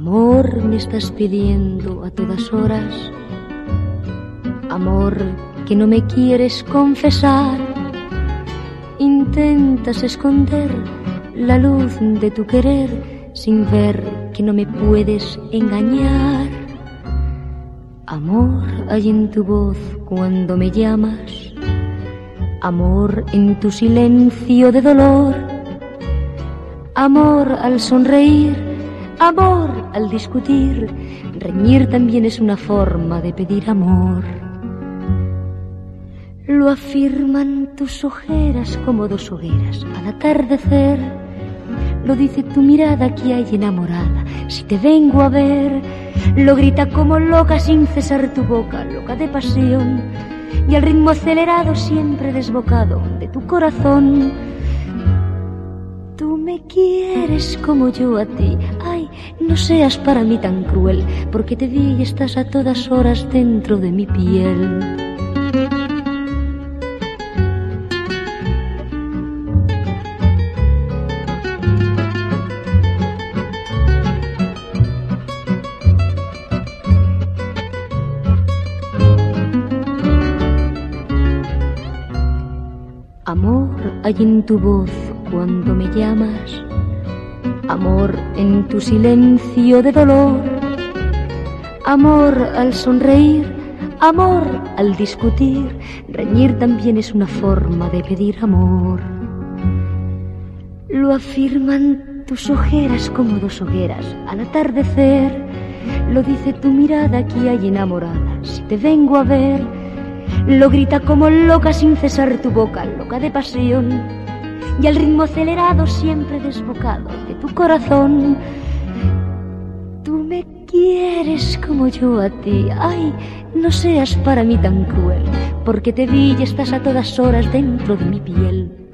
me estás pidiendo a todas horas. Amor que no me quieres confesar. Intentas esconder la luz de tu querer sin ver que no me puedes engañar. Amor hay en tu voz cuando me llamas. Amor en tu silencio de dolor. Amor al sonreír. Amor al discutir. Reñir también es una forma de pedir amor. Lo afirman tus ojeras como dos hogueras al atardecer. Lo dice tu mirada que hay enamorada. Si te vengo a ver, lo grita como loca sin cesar tu boca, loca de pasión. Y al ritmo acelerado siempre desbocado de tu corazón. Tú me quieres como yo a ti. No seas para mí tan cruel, porque te vi y estás a todas horas dentro de mi piel. Amor hay en tu voz cuando me llamas, amor en tu silencio de dolor, amor al sonreír, amor al discutir, reñir también es una forma de pedir amor. Lo afirman tus ojeras como dos hogueras al atardecer, lo dice tu mirada que hay enamorada, si te vengo a ver, lo grita como loca sin cesar tu boca, loca de pasión. Y al ritmo acelerado, siempre desbocado de tu corazón. Tú me quieres como yo a ti. Ay, no seas para mí tan cruel, porque te vi y estás a todas horas dentro de mi piel.